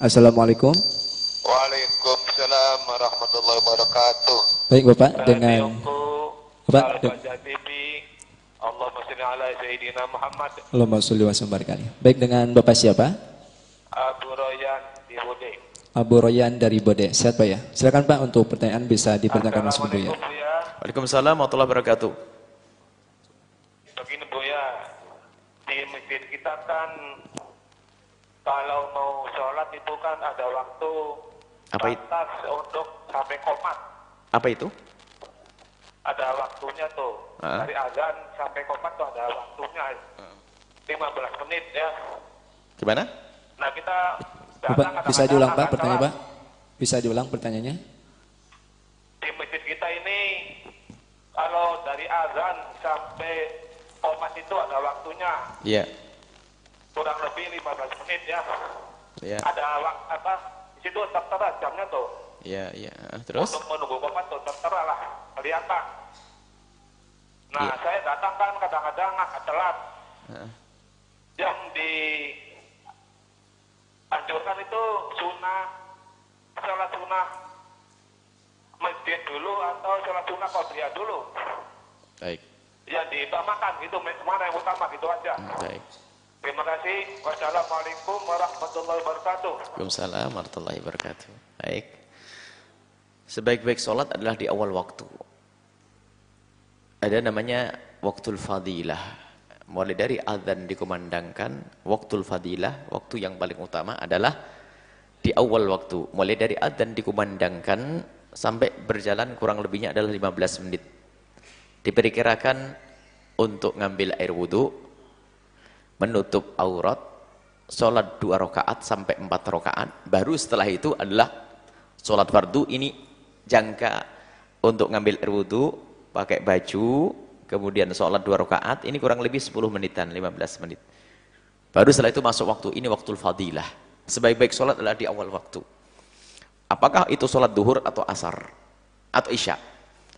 Assalamualaikum. Waalaikumsalam warahmatullahi wabarakatuh. Baik Bapak, dengan Bapak, Allahumma salli ala Sayyidina Muhammad Allahumma sholli wa sallim barik. Baik dengan Bapak siapa? Abu Royan di Hudi. Abu Royan dari Bode. Sehat Pak ya? Silakan Pak untuk pertanyaan bisa dipertanyakan langsung dulu ya. ya. Waalaikumsalam warahmatullahi wabarakatuh. Begini Bu ya, di masjid kita kan kalau mau sholat itu kan ada waktu Apa itu? batas untuk sampai komat. Apa itu? Ada waktunya tuh. Ah. Dari azan sampai komat tuh ada waktunya. 15 menit ya. Gimana? Nah kita Bapak bisa diulang Pak pertanyaan Pak? Bisa diulang pertanyaannya? di masjid kita ini kalau dari azan sampai komat itu ada waktunya Iya. Kurang lebih 15 menit ya. Iya. Ada apa? Di situ tertera jamnya tuh. Iya, iya. Terus? Untuk menunggu komat tuh tertera lah kelihatan. Nah Iya. saya datang kan kadang-kadang agak telat. Heeh. Yang di anjurkan itu sunnah sholat sunnah masjid dulu atau sholat sunnah qabliyah dulu. Baik. Ya diutamakan gitu, mana yang utama gitu aja. Baik. Terima kasih. Wassalamualaikum warahmatullahi wabarakatuh. Waalaikumsalam warahmatullahi wabarakatuh. Baik. Sebaik-baik sholat adalah di awal waktu. Ada namanya waktul fadilah. Mulai dari azan dikumandangkan, waktul fadilah, waktu yang paling utama adalah di awal waktu. Mulai dari azan dikumandangkan sampai berjalan kurang lebihnya adalah 15 menit. Diperkirakan untuk ngambil air wudhu, menutup aurat, sholat dua rakaat sampai empat rakaat. Baru setelah itu adalah sholat fardu ini jangka untuk ngambil air wudhu, pakai baju, kemudian sholat dua rakaat, ini kurang lebih 10 menitan, 15 menit. Baru setelah itu masuk waktu, ini waktu fadilah. Sebaik-baik sholat adalah di awal waktu. Apakah itu sholat duhur atau asar? Atau isya?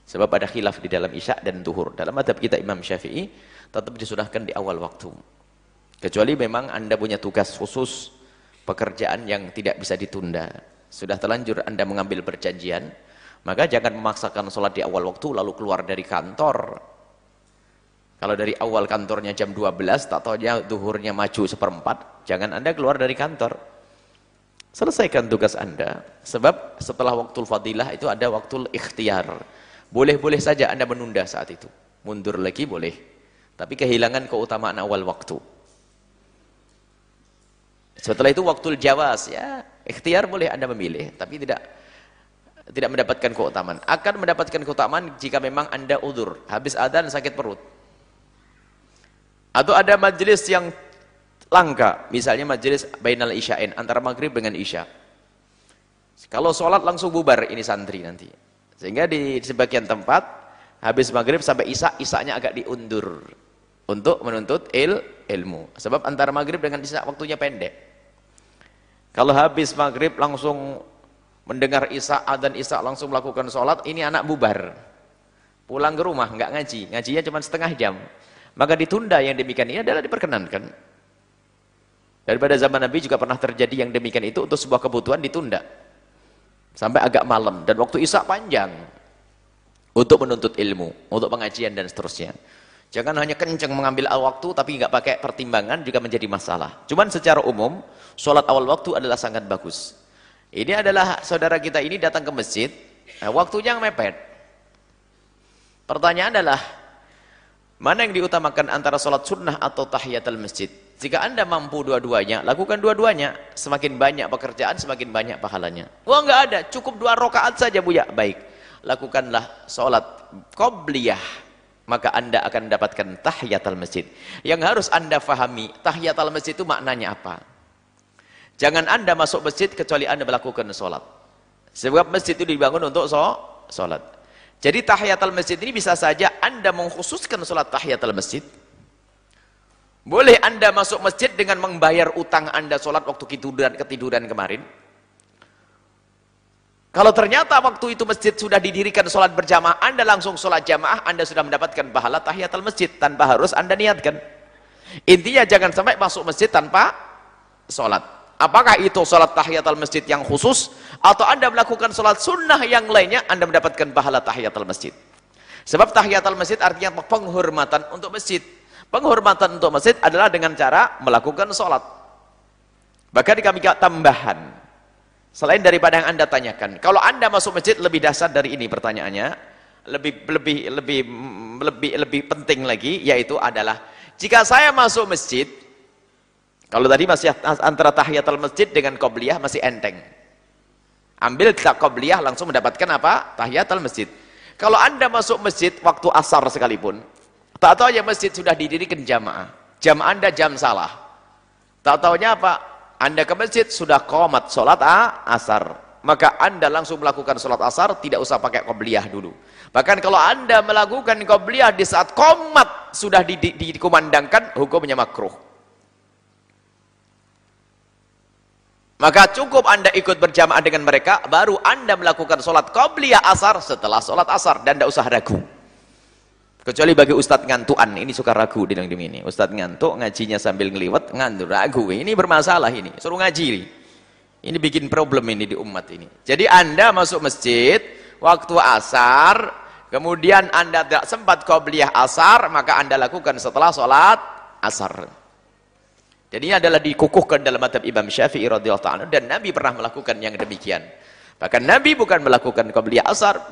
Sebab ada khilaf di dalam isya dan duhur. Dalam madhab kita Imam Syafi'i, tetap disunahkan di awal waktu. Kecuali memang anda punya tugas khusus, pekerjaan yang tidak bisa ditunda. Sudah terlanjur anda mengambil perjanjian, maka jangan memaksakan sholat di awal waktu lalu keluar dari kantor. Kalau dari awal kantornya jam 12, tak tahunya duhurnya maju seperempat, jangan anda keluar dari kantor. Selesaikan tugas anda. Sebab setelah waktu fadilah itu ada waktu ikhtiar. Boleh-boleh saja anda menunda saat itu. Mundur lagi boleh. Tapi kehilangan keutamaan awal waktu. Setelah itu waktu jawas ya, ikhtiar boleh Anda memilih, tapi tidak tidak mendapatkan keutamaan. Akan mendapatkan keutamaan jika memang Anda udur, habis adzan sakit perut. Atau ada majelis yang langka, misalnya majelis bainal isya'in antara maghrib dengan isya. Kalau sholat langsung bubar ini santri nanti. Sehingga di sebagian tempat habis maghrib sampai isya, isyanya agak diundur untuk menuntut il ilmu. Sebab antara maghrib dengan isya waktunya pendek. Kalau habis maghrib langsung mendengar isya, dan isya langsung melakukan sholat, ini anak bubar. Pulang ke rumah, nggak ngaji. Ngajinya cuma setengah jam. Maka ditunda yang demikian ini adalah diperkenankan. Daripada zaman Nabi juga pernah terjadi yang demikian itu untuk sebuah kebutuhan ditunda. Sampai agak malam. Dan waktu isya panjang. Untuk menuntut ilmu, untuk pengajian dan seterusnya. Jangan hanya kenceng mengambil awal waktu tapi nggak pakai pertimbangan juga menjadi masalah. Cuman secara umum, sholat awal waktu adalah sangat bagus. Ini adalah saudara kita ini datang ke masjid, nah, waktunya mepet. Pertanyaan adalah, mana yang diutamakan antara sholat sunnah atau tahiyatul masjid? Jika anda mampu dua-duanya, lakukan dua-duanya. Semakin banyak pekerjaan, semakin banyak pahalanya. Wah nggak ada, cukup dua rakaat saja bu ya. Baik, lakukanlah sholat qobliyah maka anda akan mendapatkan tahiyatul masjid. Yang harus anda fahami, tahiyatul masjid itu maknanya apa? Jangan anda masuk masjid kecuali anda melakukan sholat. Sebab masjid itu dibangun untuk sholat. Jadi tahiyatul masjid ini bisa saja anda mengkhususkan sholat tahiyatul masjid. Boleh anda masuk masjid dengan membayar utang anda sholat waktu ketiduran, ketiduran kemarin. Kalau ternyata waktu itu masjid sudah didirikan sholat berjamaah, anda langsung sholat jamaah, anda sudah mendapatkan pahala tahiyatul masjid tanpa harus anda niatkan. Intinya jangan sampai masuk masjid tanpa sholat. Apakah itu sholat tahiyatul masjid yang khusus atau Anda melakukan sholat sunnah yang lainnya Anda mendapatkan pahala tahiyatul masjid. Sebab tahiyatul masjid artinya penghormatan untuk masjid. Penghormatan untuk masjid adalah dengan cara melakukan sholat. Bahkan kami tambahan. Selain daripada yang Anda tanyakan. Kalau Anda masuk masjid lebih dasar dari ini pertanyaannya. Lebih lebih lebih lebih lebih penting lagi yaitu adalah jika saya masuk masjid kalau tadi masih antara tahiyatul masjid dengan qobliyah masih enteng. Ambil tak qobliyah langsung mendapatkan apa? Tahiyatul masjid. Kalau Anda masuk masjid waktu asar sekalipun, tak tahu ya masjid sudah didirikan jamaah. Jam Anda jam salah. Tak tahunya apa? Anda ke masjid sudah komat sholat asar. Maka Anda langsung melakukan sholat asar, tidak usah pakai qobliyah dulu. Bahkan kalau Anda melakukan qobliyah di saat komat sudah dikumandangkan, hukumnya makruh. Maka cukup anda ikut berjamaah dengan mereka, baru anda melakukan sholat qobliyah asar setelah sholat asar. Dan tidak usah ragu. Kecuali bagi ustadz ngantuan, ini suka ragu di dalam ini. Ustadz ngantuk, ngajinya sambil ngeliwat, ngantuk, ragu. Ini bermasalah ini, suruh ngaji ini. Bikin problem ini di umat ini. Jadi anda masuk masjid, waktu asar, kemudian anda tidak sempat qobliyah asar, maka anda lakukan setelah sholat asar. Jadi ini adalah dikukuhkan dalam madhab Imam Syafi'i radhiyallahu ta'ala dan Nabi pernah melakukan yang demikian. Bahkan Nabi bukan melakukan qabliyah asar,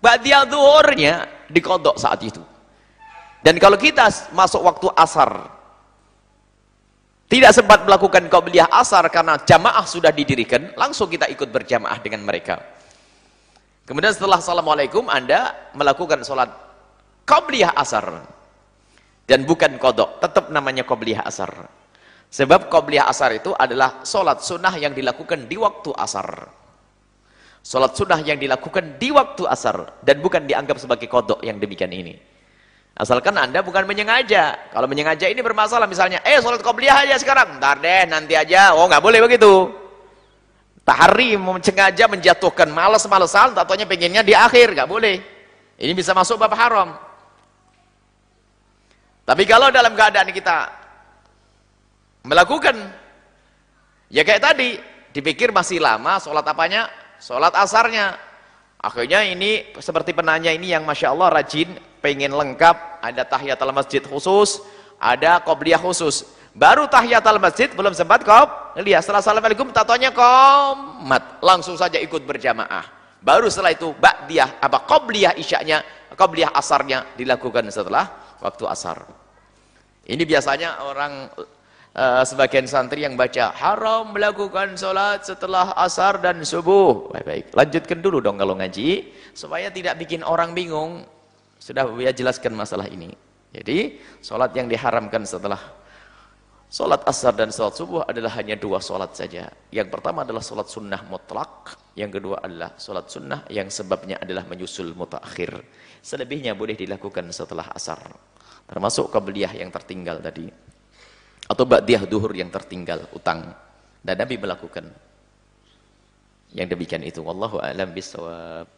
ba'diyah zuhurnya dikodok saat itu. Dan kalau kita masuk waktu asar, tidak sempat melakukan qabliyah asar karena jamaah sudah didirikan, langsung kita ikut berjamaah dengan mereka. Kemudian setelah Assalamualaikum, Anda melakukan sholat qabliyah asar. Dan bukan kodok, tetap namanya qabliyah asar. Sebab Qobliyah Asar itu adalah solat sunnah yang dilakukan di waktu asar. Solat sunnah yang dilakukan di waktu asar. Dan bukan dianggap sebagai kodok yang demikian ini. Asalkan anda bukan menyengaja. Kalau menyengaja ini bermasalah misalnya, eh solat Qobliyah aja sekarang. Ntar deh, nanti aja. Oh nggak boleh begitu. Tahari menyengaja menjatuhkan malas-malesan, tatonya pengennya di akhir. nggak boleh. Ini bisa masuk bab haram. Tapi kalau dalam keadaan kita melakukan ya kayak tadi dipikir masih lama sholat apanya sholat asarnya. Akhirnya ini seperti penanya ini yang Masya Allah rajin pengen lengkap. Ada tahiyatul masjid khusus ada qobliyah khusus. Baru tahiyatul masjid belum sempat kop. Lihat setelah assalamualaikum tatonya komat. Langsung saja ikut berjamaah. Baru setelah itu ba'diyah apa qobliyah isyaknya qobliyah asarnya dilakukan setelah waktu asar. Ini biasanya orang uh, sebagian santri yang baca haram melakukan sholat setelah asar dan subuh. Baik, baik. Lanjutkan dulu dong kalau ngaji supaya tidak bikin orang bingung. Sudah ya jelaskan masalah ini. Jadi sholat yang diharamkan setelah sholat asar dan sholat subuh adalah hanya dua sholat saja. Yang pertama adalah sholat sunnah mutlak yang kedua adalah sholat sunnah yang sebabnya adalah menyusul mutakhir. Selebihnya boleh dilakukan setelah asar. Termasuk kabliyah yang tertinggal tadi atau ba'diyah duhur yang tertinggal utang. Dan Nabi melakukan yang demikian itu. Wallahu a'lam bisawab